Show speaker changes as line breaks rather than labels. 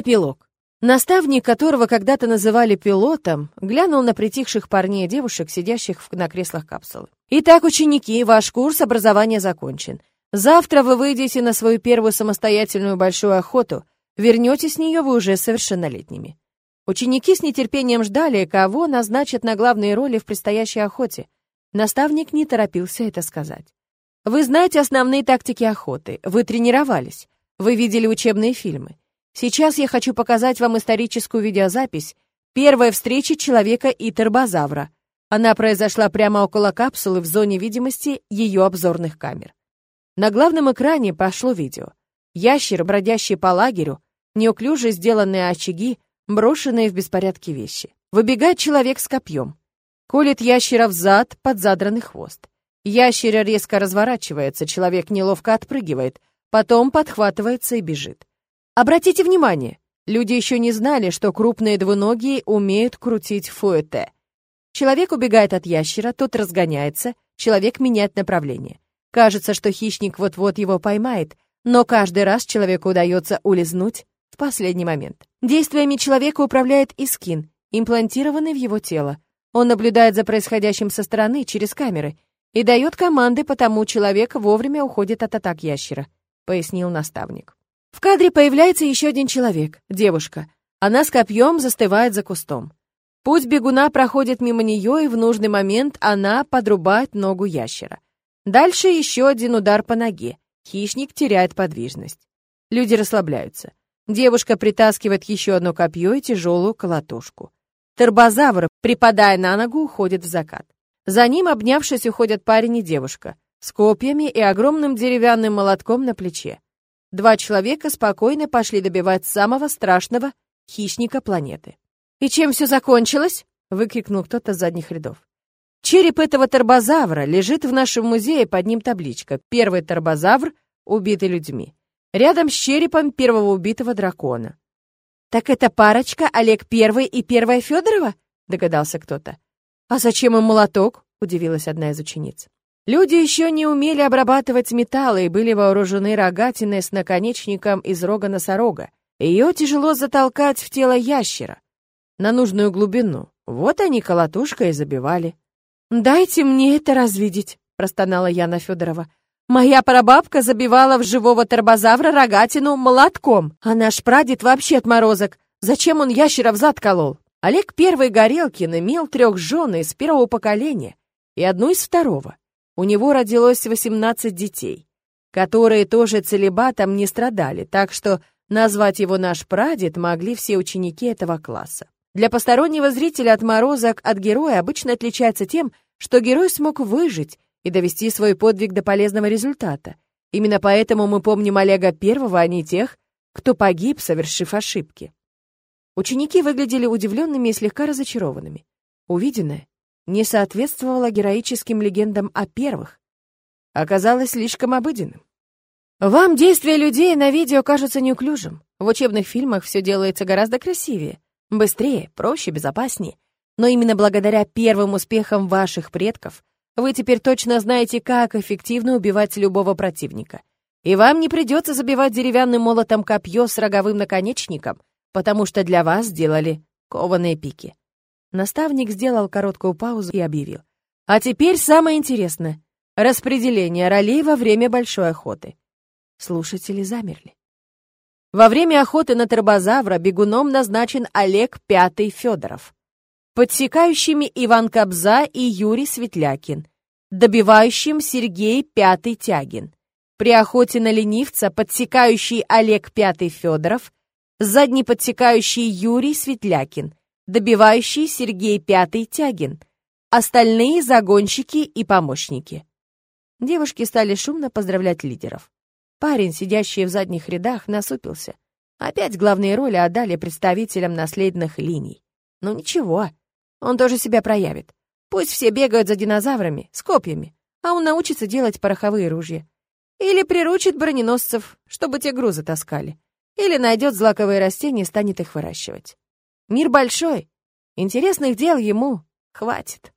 Эпилог. Наставник, которого когда-то называли пилотом, глянул на притихших парней и девушек, сидящих на креслах капсулы. «Итак, ученики, ваш курс образования закончен. Завтра вы выйдете на свою первую самостоятельную большую охоту. Вернетесь с нее вы уже совершеннолетними». Ученики с нетерпением ждали, кого назначат на главные роли в предстоящей охоте. Наставник не торопился это сказать. «Вы знаете основные тактики охоты, вы тренировались, вы видели учебные фильмы. Сейчас я хочу показать вам историческую видеозапись первой встречи человека и тербозавра. Она произошла прямо около капсулы в зоне видимости ее обзорных камер. На главном экране пошло видео. Ящер, бродящий по лагерю, неуклюже сделанные очаги, брошенные в беспорядке вещи. Выбегает человек с копьем. Колет ящера в зад под задранный хвост. Ящер резко разворачивается, человек неловко отпрыгивает, потом подхватывается и бежит. Обратите внимание, люди еще не знали, что крупные двуногие умеют крутить фуэте. Человек убегает от ящера, тот разгоняется, человек меняет направление. Кажется, что хищник вот-вот его поймает, но каждый раз человеку удается улизнуть в последний момент. Действиями человека управляет Искин, имплантированный в его тело. Он наблюдает за происходящим со стороны через камеры и дает команды, потому человек вовремя уходит от атак ящера, пояснил наставник. В кадре появляется еще один человек, девушка. Она с копьем застывает за кустом. Путь бегуна проходит мимо нее, и в нужный момент она подрубает ногу ящера. Дальше еще один удар по ноге. Хищник теряет подвижность. Люди расслабляются. Девушка притаскивает еще одно копье и тяжелую колотушку. Тербозавр, припадая на ногу, уходит в закат. За ним, обнявшись, уходят парень и девушка с копьями и огромным деревянным молотком на плече. Два человека спокойно пошли добивать самого страшного хищника планеты. «И чем все закончилось?» — выкрикнул кто-то с задних рядов. «Череп этого торбозавра лежит в нашем музее, под ним табличка «Первый торбозавр, убитый людьми». Рядом с черепом первого убитого дракона. «Так это парочка Олег Первый и Первая Федорова?» — догадался кто-то. «А зачем им молоток?» — удивилась одна из учениц. Люди еще не умели обрабатывать металлы и были вооружены рогатиной с наконечником из рога носорога. Ее тяжело затолкать в тело ящера на нужную глубину. Вот они колотушкой и забивали. «Дайте мне это развидеть», — простонала Яна Федорова. «Моя прабабка забивала в живого торбозавра рогатину молотком, а наш прадед вообще отморозок. Зачем он ящера в зад колол?» Олег Первый Горелкин имел трех жен из первого поколения и одну из второго. У него родилось 18 детей, которые тоже целебатом не страдали, так что назвать его наш прадед могли все ученики этого класса. Для постороннего зрителя отморозок от героя обычно отличается тем, что герой смог выжить и довести свой подвиг до полезного результата. Именно поэтому мы помним Олега Первого, а не тех, кто погиб, совершив ошибки. Ученики выглядели удивленными и слегка разочарованными. Увиденное не соответствовало героическим легендам о первых, оказалось слишком обыденным. Вам действия людей на видео кажутся неуклюжим. В учебных фильмах все делается гораздо красивее, быстрее, проще, безопаснее. Но именно благодаря первым успехам ваших предков вы теперь точно знаете, как эффективно убивать любого противника. И вам не придется забивать деревянным молотом копье с роговым наконечником, потому что для вас сделали кованые пики. Наставник сделал короткую паузу и объявил. А теперь самое интересное. Распределение ролей во время большой охоты. Слушатели замерли. Во время охоты на тербозавра бегуном назначен Олег Пятый Федоров. Подсекающими Иван Кобза и Юрий Светлякин. Добивающим Сергей Пятый Тягин. При охоте на ленивца подсекающий Олег Пятый Федоров, задний подсекающий Юрий Светлякин – добивающий Сергей Пятый Тягин, остальные загонщики и помощники. Девушки стали шумно поздравлять лидеров. Парень, сидящий в задних рядах, насупился. Опять главные роли отдали представителям наследных линий. Ну ничего, он тоже себя проявит. Пусть все бегают за динозаврами, с копьями, а он научится делать пороховые ружья. Или приручит броненосцев, чтобы те грузы таскали. Или найдет злаковые растения и станет их выращивать. Мир большой. Интересных дел ему хватит.